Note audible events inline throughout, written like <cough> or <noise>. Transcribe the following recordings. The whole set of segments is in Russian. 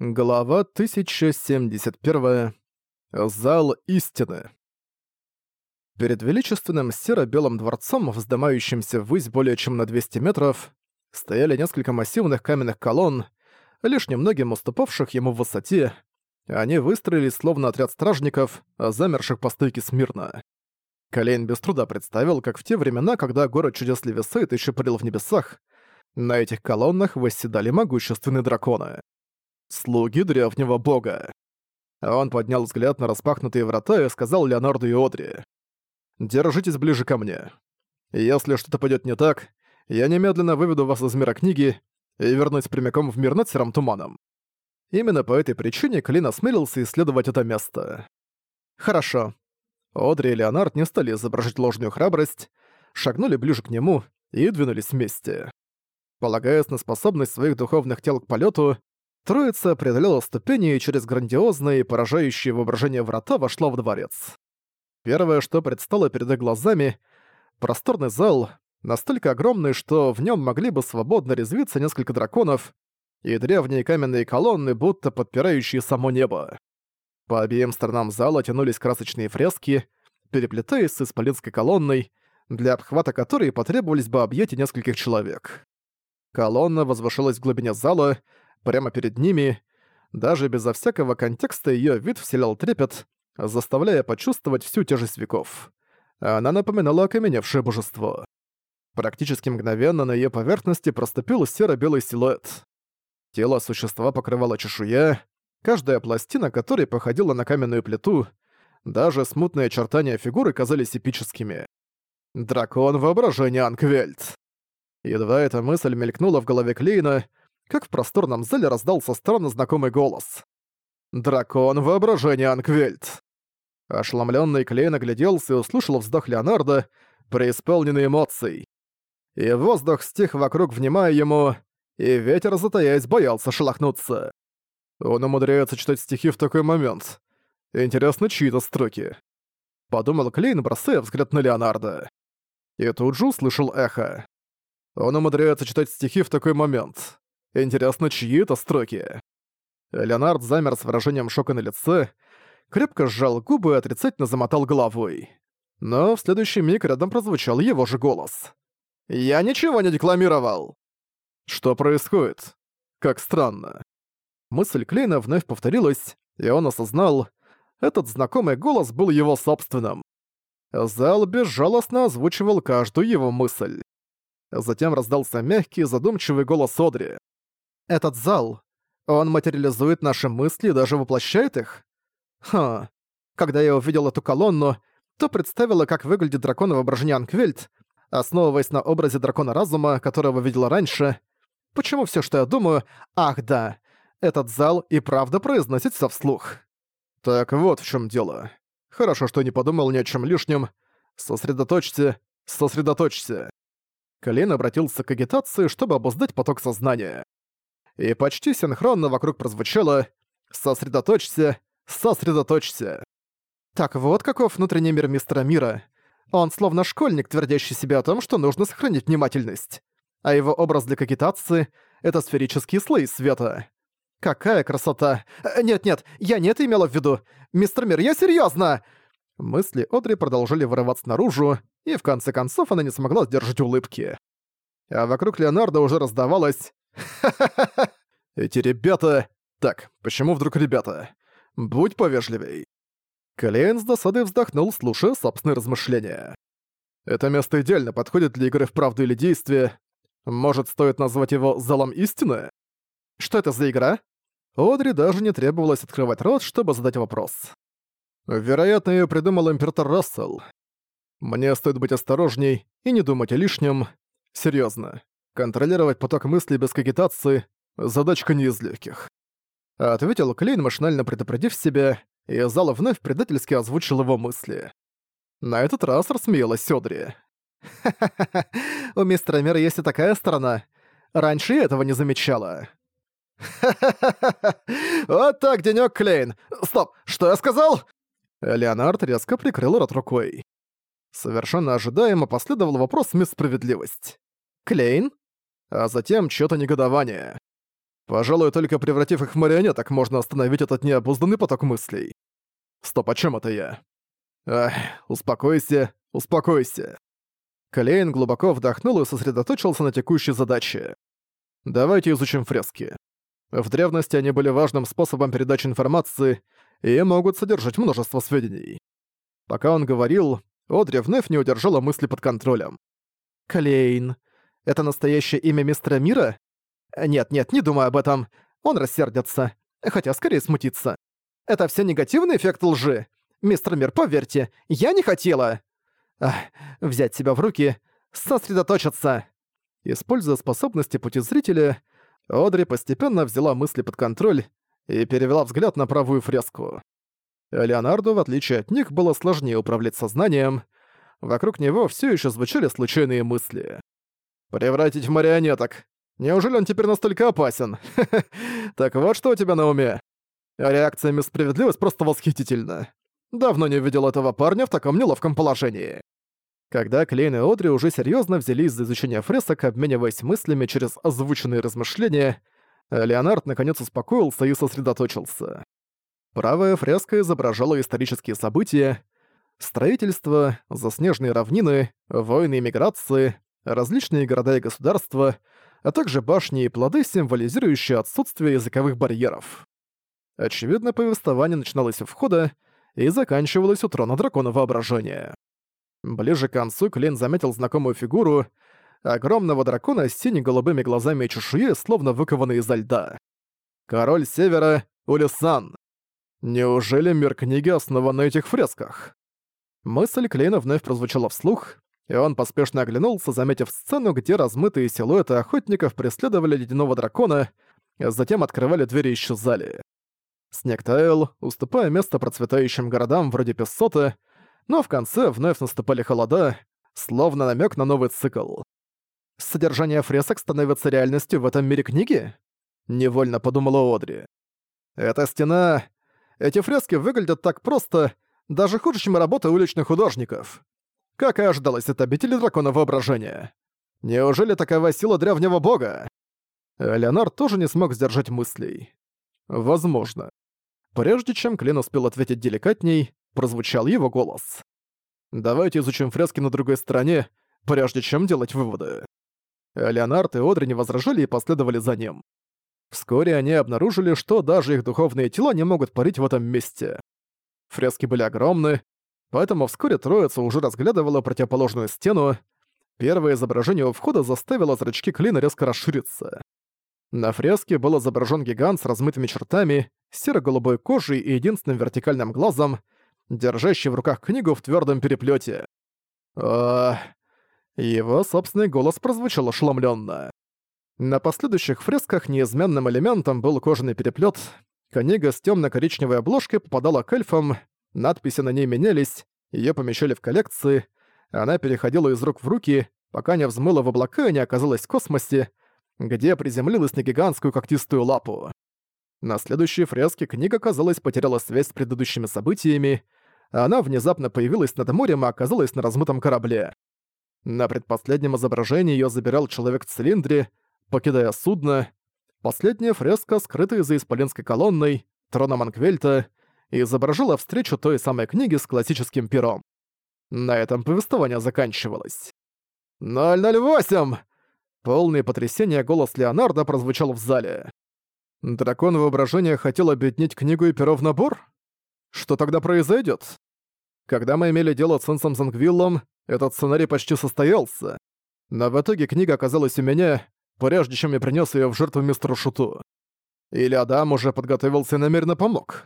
Глава 1071. Зал истины. Перед величественным серо-белым дворцом, вздымающимся ввысь более чем на 200 метров, стояли несколько массивных каменных колонн, лишь немногим уступавших ему в высоте. Они выстроились словно отряд стражников, замерших по стойке смирно. Колейн без труда представил, как в те времена, когда город чудес Левисейт еще парил в небесах, на этих колоннах восседали могущественные драконы слуги древнего бога. Он поднял взгляд на распахнутые врата и сказал Леонарду и Одри. «Держитесь ближе ко мне. Если что-то пойдет не так, я немедленно выведу вас из мира книги и вернусь прямиком в мир над серым туманом». Именно по этой причине Клин осмелился исследовать это место. «Хорошо». Одри и Леонард не стали изображать ложную храбрость, шагнули ближе к нему и двинулись вместе. Полагаясь на способность своих духовных тел к полету, Троица преодолела ступени и через грандиозные, поражающие воображение врата вошла в дворец. Первое, что предстало перед их глазами — просторный зал, настолько огромный, что в нем могли бы свободно резвиться несколько драконов и древние каменные колонны, будто подпирающие само небо. По обеим сторонам зала тянулись красочные фрески, переплетаясь с исполинской колонной, для обхвата которой потребовались бы объятия нескольких человек. Колонна возвышалась в глубине зала — прямо перед ними. Даже безо всякого контекста ее вид вселял трепет, заставляя почувствовать всю тяжесть веков. Она напоминала окаменевшее божество. Практически мгновенно на ее поверхности проступил серо-белый силуэт. Тело существа покрывало чешуя, каждая пластина которой походила на каменную плиту, даже смутные очертания фигуры казались эпическими. «Дракон воображения Анквельд!» Едва эта мысль мелькнула в голове Клейна, как в просторном зале раздался странно знакомый голос. «Дракон воображения Анквельд!» Ошеломленный Клейн огляделся и услышал вздох Леонардо, преисполненный эмоций. И воздух стих вокруг, внимая ему, и ветер, затаясь, боялся шелохнуться. Он умудряется читать стихи в такой момент. Интересно, чьи-то строки? Подумал Клейн, бросая взгляд на Леонардо. И тут же услышал эхо. Он умудряется читать стихи в такой момент. Интересно, чьи это строки? Леонард замер с выражением шока на лице, крепко сжал губы и отрицательно замотал головой. Но в следующий миг рядом прозвучал его же голос. «Я ничего не декламировал!» «Что происходит? Как странно!» Мысль Клейна вновь повторилась, и он осознал, этот знакомый голос был его собственным. Зал безжалостно озвучивал каждую его мысль. Затем раздался мягкий, задумчивый голос Одри. Этот зал, он материализует наши мысли и даже воплощает их? Ха. Когда я увидел эту колонну, то представила, как выглядит дракон воображения Анквельд, основываясь на образе дракона разума, которого видела раньше. Почему все, что я думаю... Ах, да. Этот зал и правда произносится вслух. Так вот в чем дело. Хорошо, что не подумал ни о чем лишнем. Сосредоточься, сосредоточься. Колейн обратился к агитации, чтобы обуздать поток сознания и почти синхронно вокруг прозвучало «Сосредоточься, сосредоточься». Так вот каков внутренний мир мистера Мира. Он словно школьник, твердящий себя о том, что нужно сохранить внимательность. А его образ для кокетации — это сферические слои света. Какая красота! Э, Нет-нет, я не это имела в виду! Мистер Мир, я серьезно! Мысли Одри продолжили вырываться наружу, и в конце концов она не смогла сдержать улыбки. А вокруг Леонардо уже раздавалось <laughs> Эти ребята... Так, почему вдруг ребята? Будь повежливей. Клейн с досадой вздохнул, слушая собственные размышления. Это место идеально подходит для игры в правду или действие. Может, стоит назвать его «Залом истины»? Что это за игра? Одри даже не требовалось открывать рот, чтобы задать вопрос. Вероятно, ее придумал император Рассел. Мне стоит быть осторожней и не думать о лишнем. Серьезно, Контролировать поток мыслей без кагитации – задачка не из легких. Ответил Клейн, машинально предупредив себя, и зала вновь предательски озвучил его мысли. На этот раз рассмеялась Сёдри. «Ха-ха-ха, у мистера Мира есть и такая сторона. Раньше я этого не замечала». «Ха-ха-ха! Вот так, денёк, Клейн! Стоп, что я сказал?» Леонард резко прикрыл рот рукой. Совершенно ожидаемо последовал вопрос «Мисс Справедливость». «Клейн, а затем чьё-то негодование. Пожалуй, только превратив их в марионеток, можно остановить этот необузданный поток мыслей. Стоп, о чём это я? Эх, успокойся, успокойся. Клейн глубоко вдохнул и сосредоточился на текущей задаче. Давайте изучим фрески. В древности они были важным способом передачи информации и могут содержать множество сведений. Пока он говорил, Одри вновь не удержала мысли под контролем. «Клейн, это настоящее имя мистера мира? Нет-нет, не думай об этом. Он рассердится. Хотя скорее смутится. Это все негативный эффект лжи. Мистер Мир, поверьте, я не хотела. Ах, взять себя в руки, сосредоточиться. Используя способности пути зрителя, Одри постепенно взяла мысли под контроль и перевела взгляд на правую фреску. Леонарду, в отличие от них, было сложнее управлять сознанием. Вокруг него все еще звучали случайные мысли. Превратить в марионеток. Неужели он теперь настолько опасен? <laughs> Так вот что у тебя на уме. Реакция мисс Справедливость просто восхитительна. Давно не видел этого парня в таком неловком положении. Когда Клейн и Одри уже серьезно взялись за изучение фресок, обмениваясь мыслями через озвученные размышления, Леонард наконец успокоился и сосредоточился. Правая фреска изображала исторические события, строительство, заснеженные равнины, войны и миграции, различные города и государства, а также башни и плоды, символизирующие отсутствие языковых барьеров. Очевидно, повествование начиналось у входа и заканчивалось у трона дракона воображения. Ближе к концу Клин заметил знакомую фигуру огромного дракона с сине-голубыми глазами и чешуей, словно выкованной изо льда. Король Севера — Улисан. Неужели мир книги основан на этих фресках? Мысль Клейна вновь прозвучала вслух, и он поспешно оглянулся, заметив сцену, где размытые силуэты охотников преследовали ледяного дракона, а затем открывали двери и исчезали. Снегтаил, уступая место процветающим городам вроде Пессота, но в конце вновь наступали холода, словно намек на новый цикл. Содержание фресок становится реальностью в этом мире книги? Невольно подумала Одри. Эта стена... Эти фрески выглядят так просто, даже хуже, чем работа уличных художников как и ожидалось от обители дракона воображения. Неужели такова сила древнего бога? Леонард тоже не смог сдержать мыслей. Возможно. Прежде чем Клин успел ответить деликатней, прозвучал его голос. «Давайте изучим фрески на другой стороне, прежде чем делать выводы». Леонард и Одри не возражали и последовали за ним. Вскоре они обнаружили, что даже их духовные тела не могут парить в этом месте. Фрески были огромны, поэтому вскоре троица уже разглядывала противоположную стену. Первое изображение у входа заставило зрачки Клина резко расшириться. На фреске был изображен гигант с размытыми чертами, серо-голубой кожей и единственным вертикальным глазом, держащий в руках книгу в твердом переплете. А, его собственный голос прозвучал ошеломленно. На последующих фресках неизменным элементом был кожаный переплет. Книга с темно коричневой обложкой попадала к эльфам, Надписи на ней менялись, ее помещали в коллекции, она переходила из рук в руки, пока не взмыла в облака и не оказалась в космосе, где приземлилась на гигантскую когтистую лапу. На следующей фреске книга, казалось, потеряла связь с предыдущими событиями, она внезапно появилась над морем и оказалась на размытом корабле. На предпоследнем изображении ее забирал человек в цилиндре, покидая судно. Последняя фреска, скрытая за исполинской колонной, трона Манквельта, и изображала встречу той самой книги с классическим пером. На этом повествование заканчивалось. «008!» Полный потрясения голос Леонардо прозвучал в зале. Дракон воображения хотел объединить книгу и перо в набор? Что тогда произойдет? Когда мы имели дело с Энсом Зангвиллом, этот сценарий почти состоялся. Но в итоге книга оказалась у меня, прежде чем я принес ее в жертву мистеру Шуту. Или Адам уже подготовился и намеренно помог.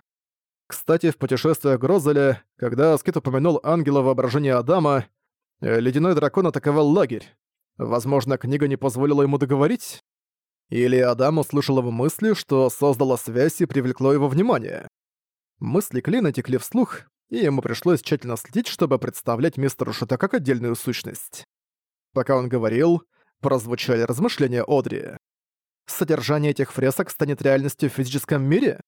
Кстати, в путешествиях к когда Аскет упомянул ангела воображения Адама, э, ледяной дракон атаковал лагерь. Возможно, книга не позволила ему договорить? Или Адам услышал его мысли, что создала связь и привлекло его внимание? Мысли Клина текли вслух, и ему пришлось тщательно следить, чтобы представлять мистера Шута как отдельную сущность. Пока он говорил, прозвучали размышления Одри. Содержание этих фресок станет реальностью в физическом мире?